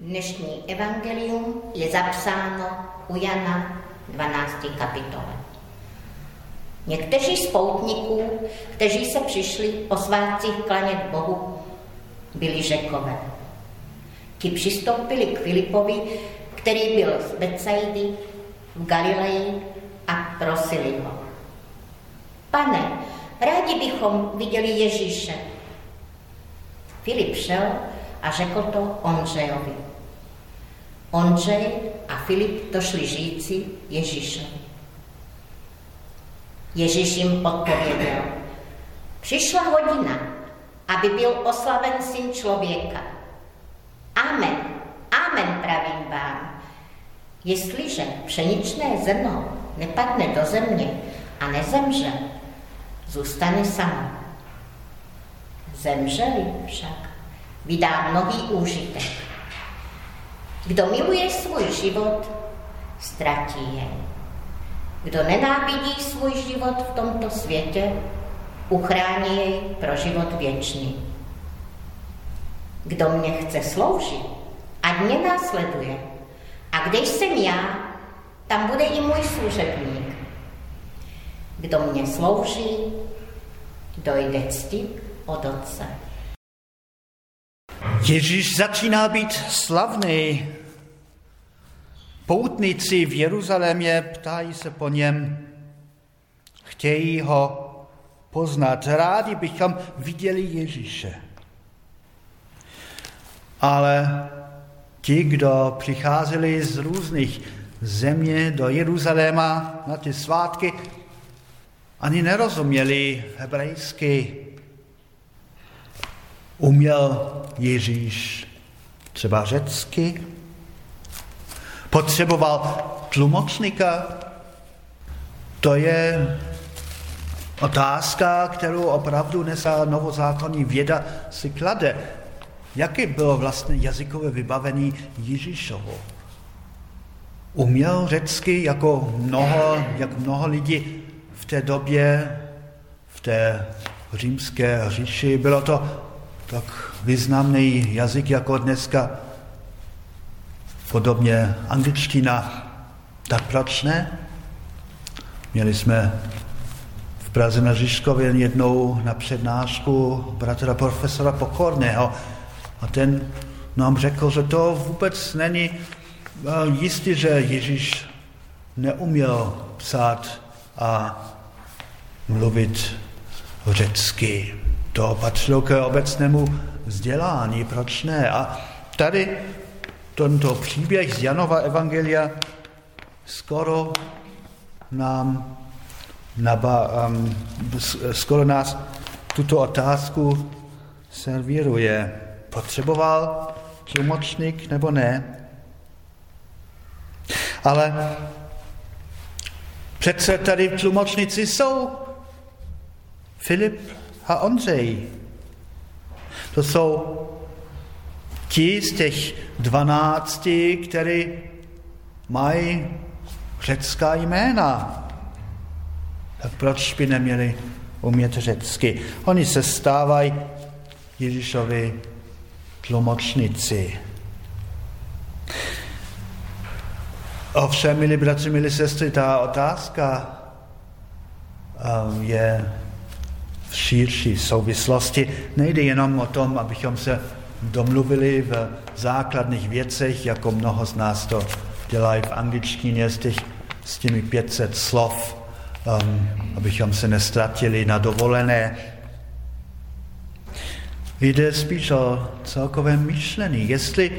Dnešní evangelium je zapsáno u Jana 12. kapitole. Někteří z poutníků, kteří se přišli o svátcích klanět Bohu, byli řekové. Ti přistoupili k Filipovi, který byl z Betsaidy v Galileji a prosili ho. Pane, rádi bychom viděli Ježíše. Filip šel a řekl to Ondřejovi. Ondřej a Filip došli říci Ježíšovi. Ježíš jim odpověděl, přišla hodina, aby byl oslaven syn člověka. Amen, amen pravím vám. Jestliže pšeničné zrno nepadne do země a nezemře, zůstane samo. Zemřeli však, vydá mnohý úžitek. Kdo miluje svůj život, ztratí jej. Kdo nenávidí svůj život v tomto světě, uchrání jej pro život věčný. Kdo mě chce sloužit, ať mě následuje. A kde jsem já, tam bude i můj služebník. Kdo mě slouží, dojde cti od Otce. Ježíš začíná být slavný. Poutníci v Jeruzalémě ptají se po něm, chtějí ho poznat. Rádi bychom viděli Ježíše. Ale ti, kdo přicházeli z různých země do Jeruzaléma na ty svátky, ani nerozuměli hebrejsky. Uměl Ježíš třeba řecky? Potřeboval tlumočníka? To je otázka, kterou opravdu dneska novozákonní věda si klade. Jaké bylo vlastně jazykové vybavení Ježíšovo? Uměl řecky jako mnoho, jak mnoho lidí v té době, v té římské říši. Bylo to tak významný jazyk jako dneska, podobně angličtina. Tak proč ne? Měli jsme v Praze na Žižkově jednou na přednášku bratra profesora Pokorného a ten nám řekl, že to vůbec není eh, jistý, že Ježíš neuměl psát a mluvit řecky. To patřilo k obecnému vzdělání, proč ne? A tady tento příběh z Janova Evangelia skoro nám naba, um, skoro nás tuto otázku servíruje. Potřeboval tlumočník nebo ne? Ale přece tady tlumočníci jsou. Filip a Ondřej. To jsou ti z těch dvanácti, kteří mají řecká jména. Tak proč by neměli umět řecky? Oni se stávají Ježíšovi tlumočníci. Ovšem, milí bratři, milí sestry, ta otázka um, je v širší souvislosti. Nejde jenom o tom, abychom se domluvili v základních věcech, jako mnoho z nás to dělají v angličtině s, těch, s těmi 500 slov, um, abychom se nestratili na dovolené. Jde spíš o celkové myšlení. Jestli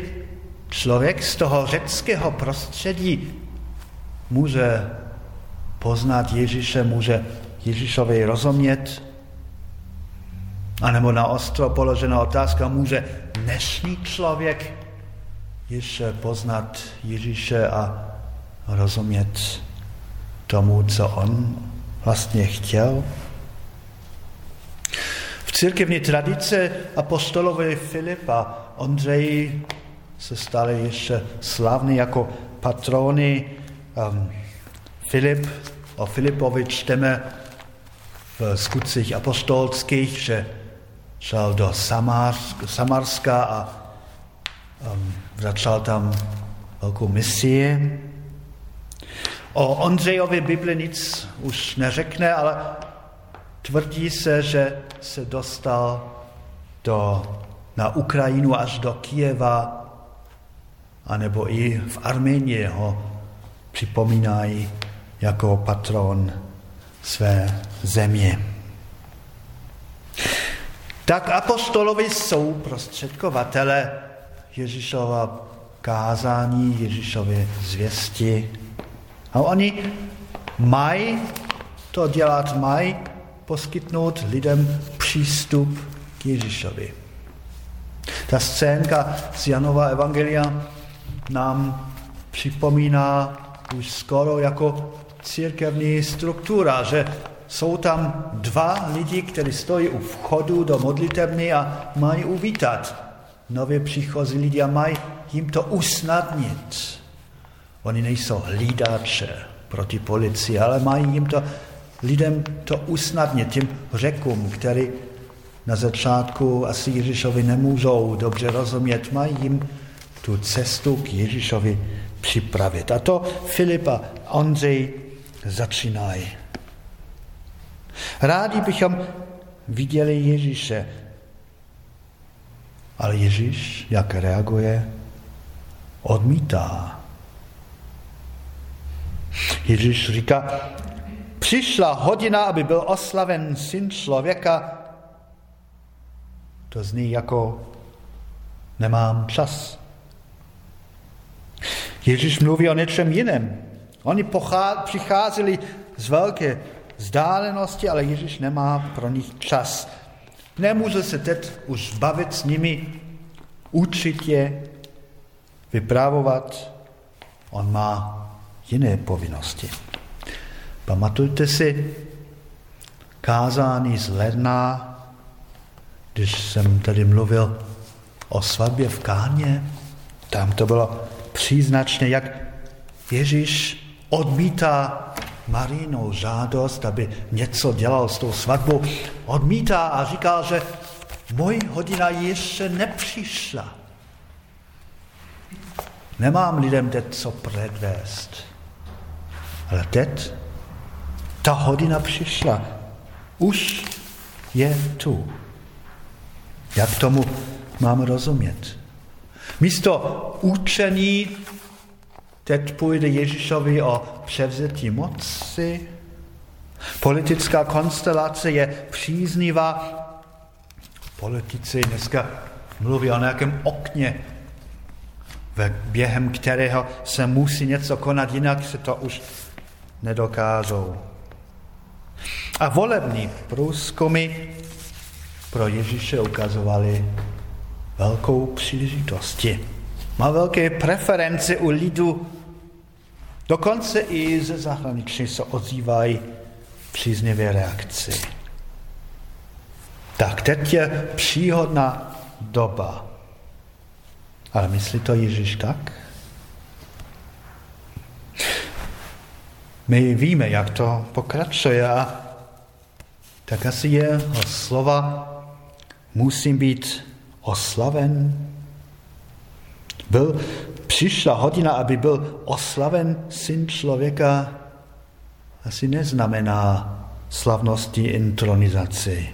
člověk z toho řeckého prostředí může poznat Ježíše, může Ježíšovi rozumět, a nebo na ostro položená otázka, může dnešní člověk ještě poznat Ježíše a rozumět tomu, co on vlastně chtěl? V církevní tradice apostolové Filipa Ondřej se stali ještě slavní jako patrony. Um, Filip, o Filipovi čteme v skutcích apostolských, že šel do Samarska a um, začal tam velkou misii. O Ondřejovi Bibli nic už neřekne, ale tvrdí se, že se dostal do, na Ukrajinu až do Kijeva, anebo i v Arménii ho připomínají jako patron své země. Tak apostolovi jsou prostředkovatele Ježíšova kázání, Ježíšově zvěsti. A oni mají to dělat, mají poskytnout lidem přístup k Ježíšovi. Ta scénka z Janova Evangelia nám připomíná už skoro jako církevní struktura, že jsou tam dva lidi, kteří stojí u vchodu do modlitebny a mají uvítat nově příchozí lidi a mají jim to usnadnit. Oni nejsou hlídače proti policii, ale mají jim to, lidem to usnadnit, těm řekům, který na začátku asi Ježíšovi nemůžou dobře rozumět, mají jim tu cestu k Ježíšovi připravit. A to Filipa Ondřej začínají. Rádi bychom viděli Ježíše, ale Ježíš, jak reaguje, odmítá. Ježíš říká, přišla hodina, aby byl oslaven syn člověka. To zní jako nemám čas. Ježíš mluví o něčem jiném. Oni přicházeli z velké vzdálenosti, ale Ježíš nemá pro nich čas. Nemůže se teď už bavit s nimi, učit je, vyprávovat. On má jiné povinnosti. Pamatujte si kázání z ledna, když jsem tady mluvil o svatbě v Káně, tam to bylo příznačné, jak Ježíš odmítá Marínou žádost, aby něco dělal s tou svatbou. Odmítá a říká, že můj hodina ještě nepřišla. Nemám lidem teď co předvést. Ale teď ta hodina přišla. Už je tu. Jak tomu mám rozumět? Místo učení teď půjde Ježíšovi o převzetí moci. Politická konstelace je příznivá. Politici dneska mluví o nějakém okně, během kterého se musí něco konat, jinak se to už nedokážou. A volební průzkumy pro Ježíše ukazovali velkou příležitosti. Má velké preference u lidu, dokonce i ze zahraničí se ozývají příznivé reakci. Tak teď je příhodná doba. Ale myslí to Ježíš tak? My víme, jak to pokračuje tak asi je slova musím být oslaven. Byl, přišla hodina, aby byl oslaven syn člověka, asi neznamená slavnosti intronizaci.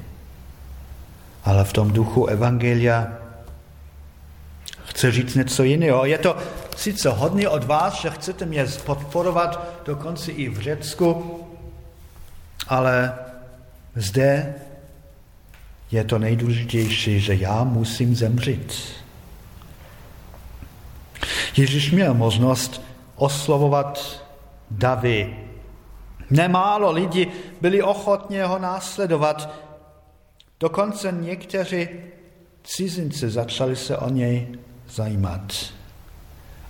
Ale v tom duchu Evangelia chce říct něco jiného. Je to sice hodně od vás, že chcete mě podporovat dokonce i v Řecku, ale zde je to nejdůležitější, že já musím zemřít. Ježíš měl možnost oslovovat davy. Nemálo lidí byli ochotně ho následovat. Dokonce někteří cizinci začali se o něj zajímat.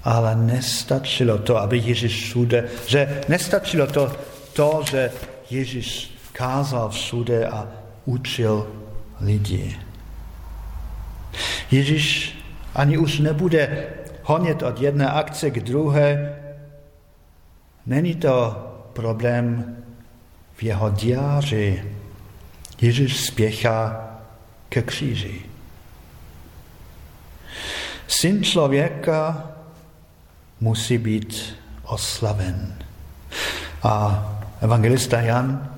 Ale nestačilo to, aby Ježíš všude, že nestačilo to, to, že Ježíš kázal všude a učil lidi. Ježíš ani už nebude honět od jedné akce k druhé. Není to problém v jeho diáři. Ježíš spěchá ke kříži. Syn člověka musí být oslaven. A evangelista Jan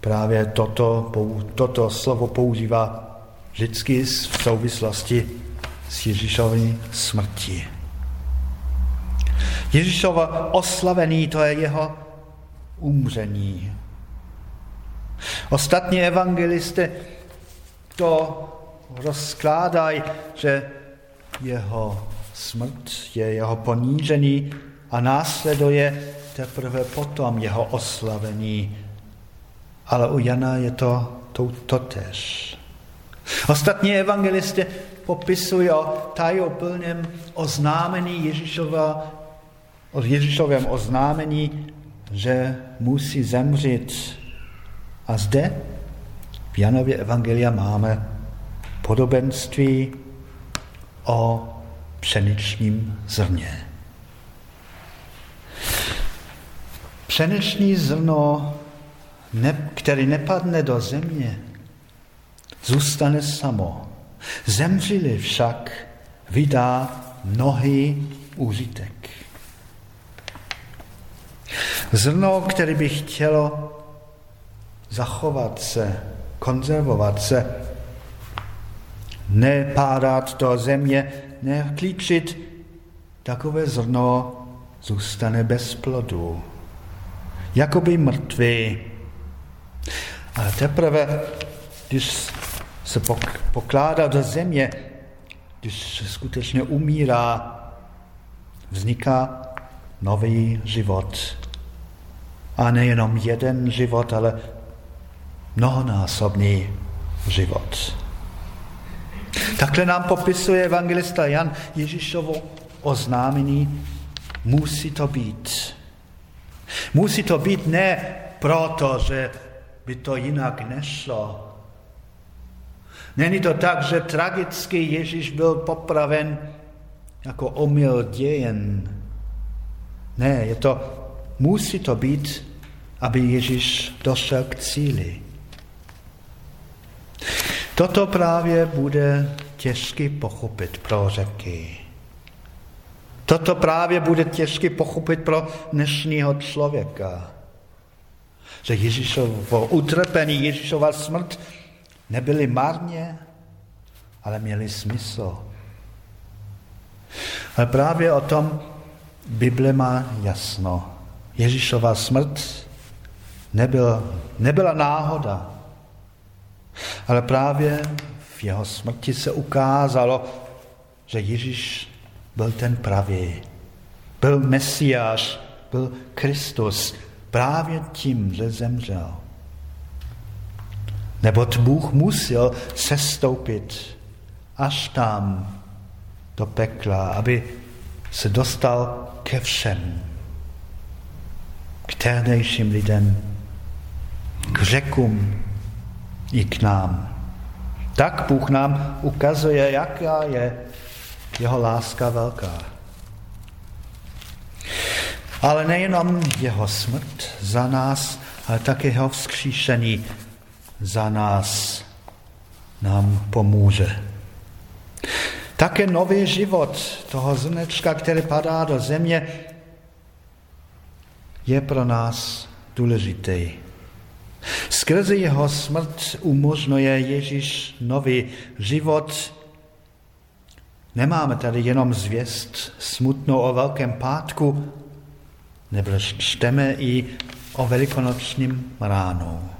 právě toto, toto slovo používá vždycky v souvislosti s Ježíšovým smrtí. Ježíšova oslavený, to je jeho umření. Ostatní evangelisty to rozkládají, že jeho smrt je jeho ponížený a následuje teprve potom jeho oslavení. Ale u Jana je to, to, to tež. Ostatní evangelisty popisují o tajoplném oznámení Ježíšova, o Ježíšovém oznámení, že musí zemřít. A zde v Janově evangelia máme podobenství o pšeničním zrně. Pšeniční zrno, ne, nepadne do země, zůstane samo. Zemřili však vydá mnohý užitek. Zrno, které by chtělo zachovat se, konzervovat se, nepádat do země, neklíčit, takové zrno zůstane bez plodu jakoby mrtvý. A teprve, když se pokládá do země, když se skutečně umírá, vzniká nový život. A nejenom jeden život, ale mnohonásobný život. Takhle nám popisuje evangelista Jan Ježíšovo oznámení, musí to být. Musí to být ne proto, že by to jinak nešlo. Není to tak, že tragicky Ježíš byl popraven jako omyl dějen. Ne, je to, musí to být, aby Ježíš došel k cíli. Toto právě bude těžky pochopit pro řeky. Toto právě bude těžké pochopit pro dnešního člověka. Že Ježíšovo utrpení, Ježíšova smrt nebyly marně, ale měly smysl. Ale právě o tom Bible má jasno. Ježíšova smrt nebyl, nebyla náhoda, ale právě v jeho smrti se ukázalo, že Ježíš byl ten pravý. Byl Mesiáš, byl Kristus. Právě tím, že zemřel. Neboť Bůh musel sestoupit až tam do pekla, aby se dostal ke všem, k tehdejším lidem, k řekům i k nám. Tak Bůh nám ukazuje, jaká je jeho láska velká. Ale nejenom jeho smrt za nás, ale také jeho vzkříšení za nás nám pomůže. Také nový život toho zrnečka, který padá do země, je pro nás důležitý. Skrze jeho smrt umožňuje Ježíš nový život, Nemáme tady jenom zvěst smutnou o Velkém pátku, nebo čteme i o velikonočním ránu.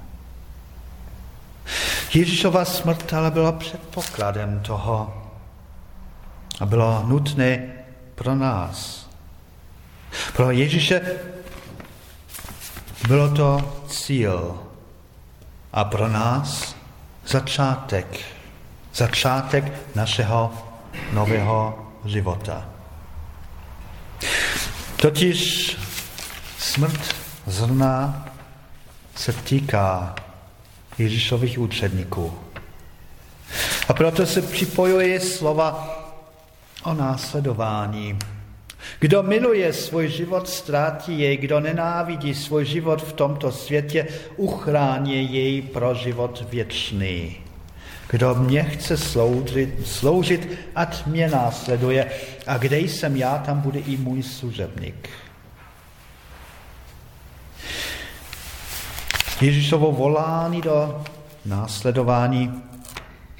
Ježíšova smrt ale byla předpokladem toho a bylo nutné pro nás. Pro Ježíše bylo to cíl a pro nás začátek. Začátek našeho nového života. Totiž smrt zrna se týká Ježíšových učedníků. A proto se připojuje slova o následování. Kdo miluje svůj život, ztrátí jej. Kdo nenávidí svůj život v tomto světě, uchrání jej pro život věčný. Kdo mě chce sloužit, sloužit, ať mě následuje. A kde jsem já, tam bude i můj služebník. Ježíšovo volání do následování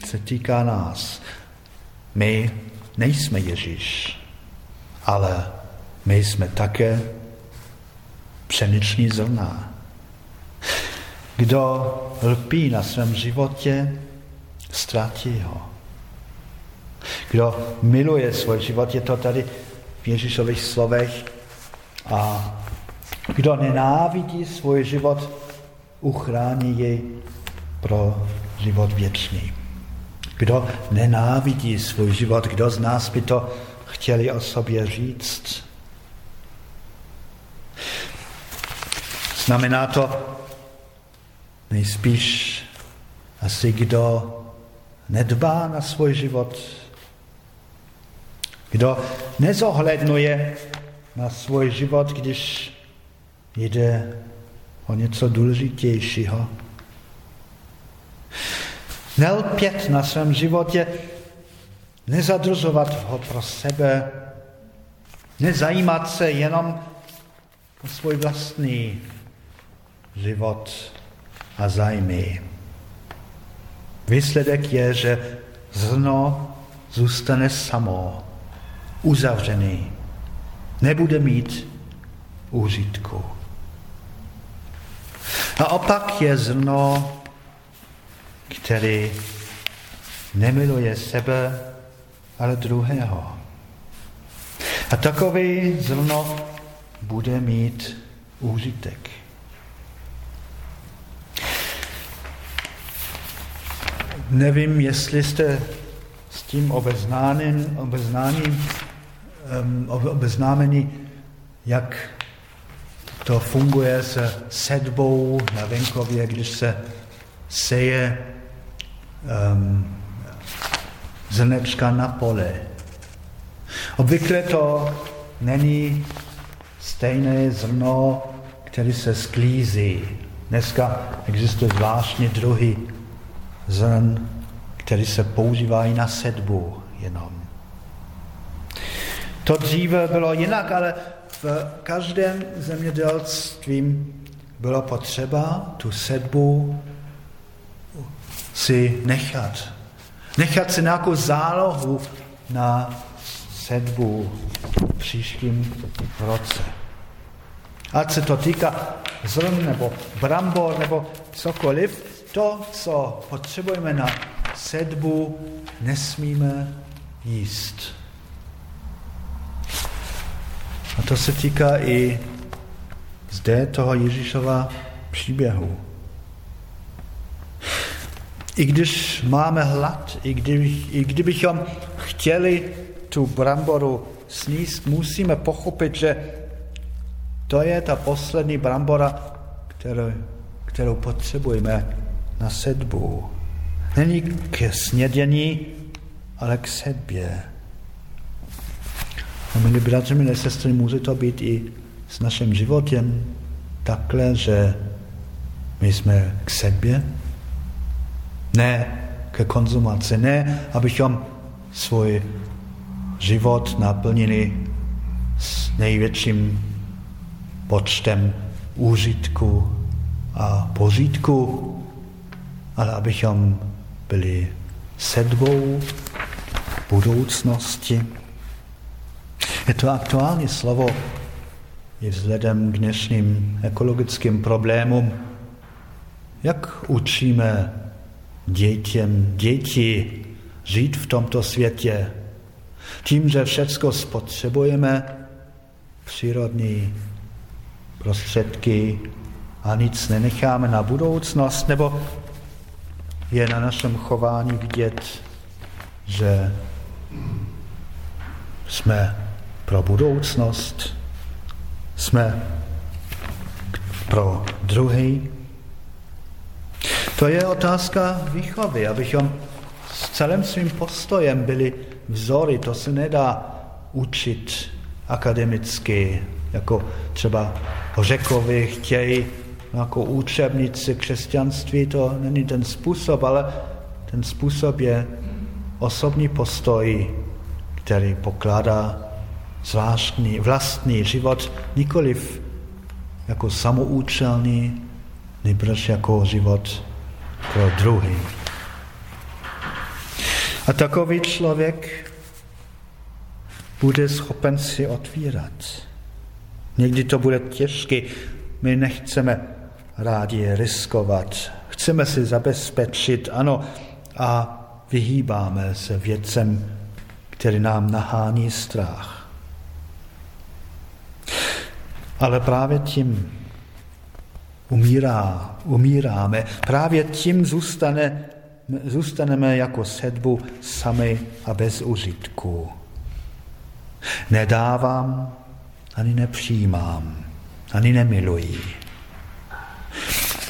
se týká nás. My nejsme Ježíš, ale my jsme také pšeniční zrna. Kdo lpí na svém životě, ztratí ho. Kdo miluje svůj život, je to tady v Ježíšových slovech. A kdo nenávidí svůj život, uchrání jej pro život věčný. Kdo nenávidí svůj život, kdo z nás by to chtěli o sobě říct? Znamená to nejspíš asi kdo nedbá na svůj život, kdo nezohlednuje na svůj život, když jde o něco důležitějšího. Nelpět na svém životě, nezadržovat ho pro sebe, nezajímat se jenom o svůj vlastní život a zájmy. Výsledek je, že zrno zůstane samo, uzavřený, nebude mít úžitku. A opak je zrno, který nemiluje sebe, ale druhého. A takový zrno bude mít úžitek. Nevím, jestli jste s tím obeznámen, obeznámen, um, obeznámeni, jak to funguje s sedbou na venkově, když se seje um, zrnečka na pole. Obvykle to není stejné zrno, které se sklízí. Dneska existuje zvláštní druhy zrn, které se používají na sedbu jenom. To dříve bylo jinak, ale v každém zemědělství bylo potřeba tu sedbu si nechat. Nechat si nějakou zálohu na sedbu v příštím roce. Ať se to týká zrn nebo brambor nebo cokoliv, to, co potřebujeme na sedbu, nesmíme jíst. A to se týká i zde toho Ježíšova příběhu. I když máme hlad, i, kdyby, i kdybychom chtěli tu bramboru sníst, musíme pochopit, že to je ta poslední brambora, kterou, kterou potřebujeme na sedbu. Není k snědění, ale k sedbě. A milí bratři, milé sestry, může to být i s naším životem takhle, že my jsme k sedbě, ne ke konzumaci, ne, abychom svůj život naplnili s největším počtem úžitku a požitku, ale abychom byli sedbou budoucnosti. Je to aktuální slovo i vzhledem k dnešním ekologickým problémům. Jak učíme dětem, děti žít v tomto světě? Tím, že všechno spotřebujeme, přírodní prostředky a nic nenecháme na budoucnost, nebo je na našem chování vidět, že jsme pro budoucnost, jsme pro druhý. To je otázka výchovy, abychom s celým svým postojem byli vzory. To se nedá učit akademicky, jako třeba Řekovi chtějí jako učebnici křesťanství, to není ten způsob, ale Ten způsob je osobní postoj, který pokládá zvláštní vlastní život nikoliv jako samoučelný, nebož jako život pro druhý. A takový člověk bude schopen si otvírat. Někdy to bude těžké, my nechceme rádi riskovat. Chceme si zabezpečit, ano, a vyhýbáme se věcem, který nám nahání strach. Ale právě tím umírá, umíráme, právě tím zůstane, zůstaneme jako sedbu sami a bez užitku. Nedávám, ani nepřijímám, ani nemiluji.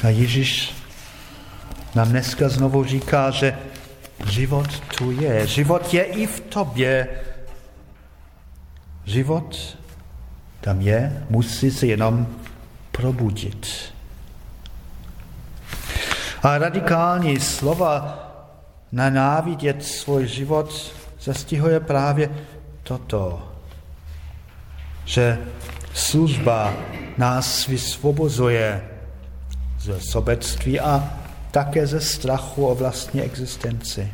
A Ježíš nám dneska znovu říká, že život tu je. Život je i v tobě. Život tam je, musí se jenom probudit. A radikální slova nenávidět svůj život zastihuje právě toto, že služba nás vysvobozuje ze sobectví a také ze strachu o vlastní existenci.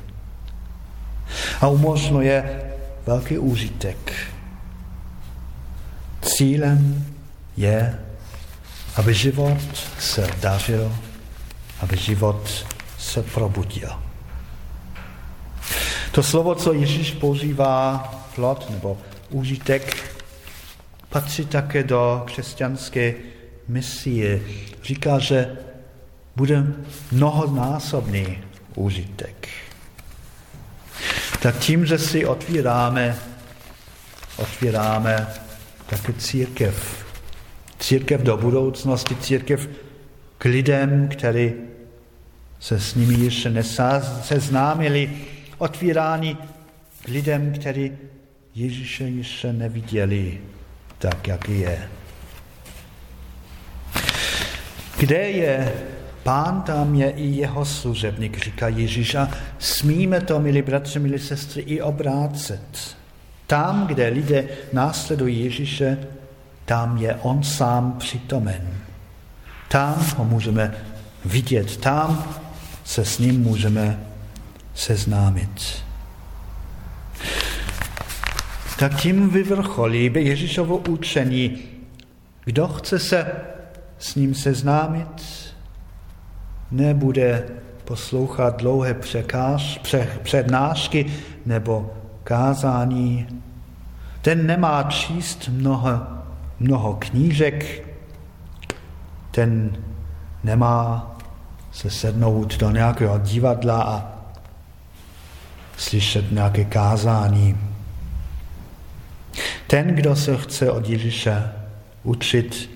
A umožňuje velký úžitek. Cílem je, aby život se dařil, aby život se probudil. To slovo, co Ježíš používá, plot nebo užitek, patří také do křesťanské misie. Říká, že bude mnohonásobný užitek. Tak tím, že si otvíráme, otvíráme také církev. Církev do budoucnosti, církev k lidem, kteří se s nimi ještě neseznámili, otvírání k lidem, kteří Ježíše ještě neviděli tak, jak je. Kde je pán, tam je i jeho služebník, říká Ježíš. A smíme to, milí bratři, milí sestry, i obrácet. Tam, kde lidé následují Ježíše, tam je on sám přitomen. Tam ho můžeme vidět, tam se s ním můžeme seznámit. Tak tím vyvrcholí Ježíšovo učení. Kdo chce se s ním seznámit, nebude poslouchat dlouhé překáž, pře, přednášky nebo kázání. Ten nemá číst mnoho, mnoho knížek, ten nemá se sednout do nějakého divadla a slyšet nějaké kázání. Ten, kdo se chce od Ježíše učit,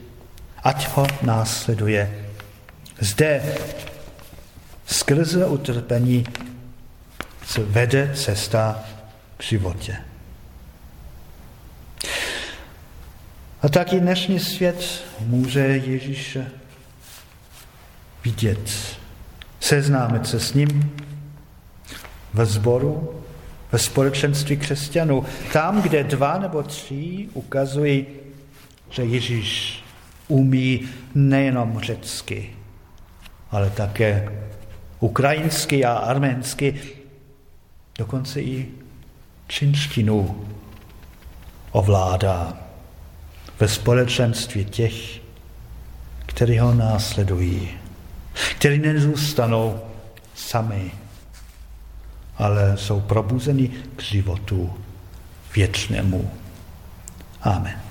ať ho následuje. Zde skrze utrpení se vede cesta k životě. A taky dnešní svět může Ježíše vidět, seznámit se s ním ve sboru, ve společenství křesťanů. Tam, kde dva nebo tři ukazují, že Ježíš umí nejenom řecky, ale také ukrajinsky a arménsky, dokonce i čínštinu ovládá ve společenství těch, kteří ho následují, kteří nezůstanou sami, ale jsou probuzeni k životu věčnému. Amen.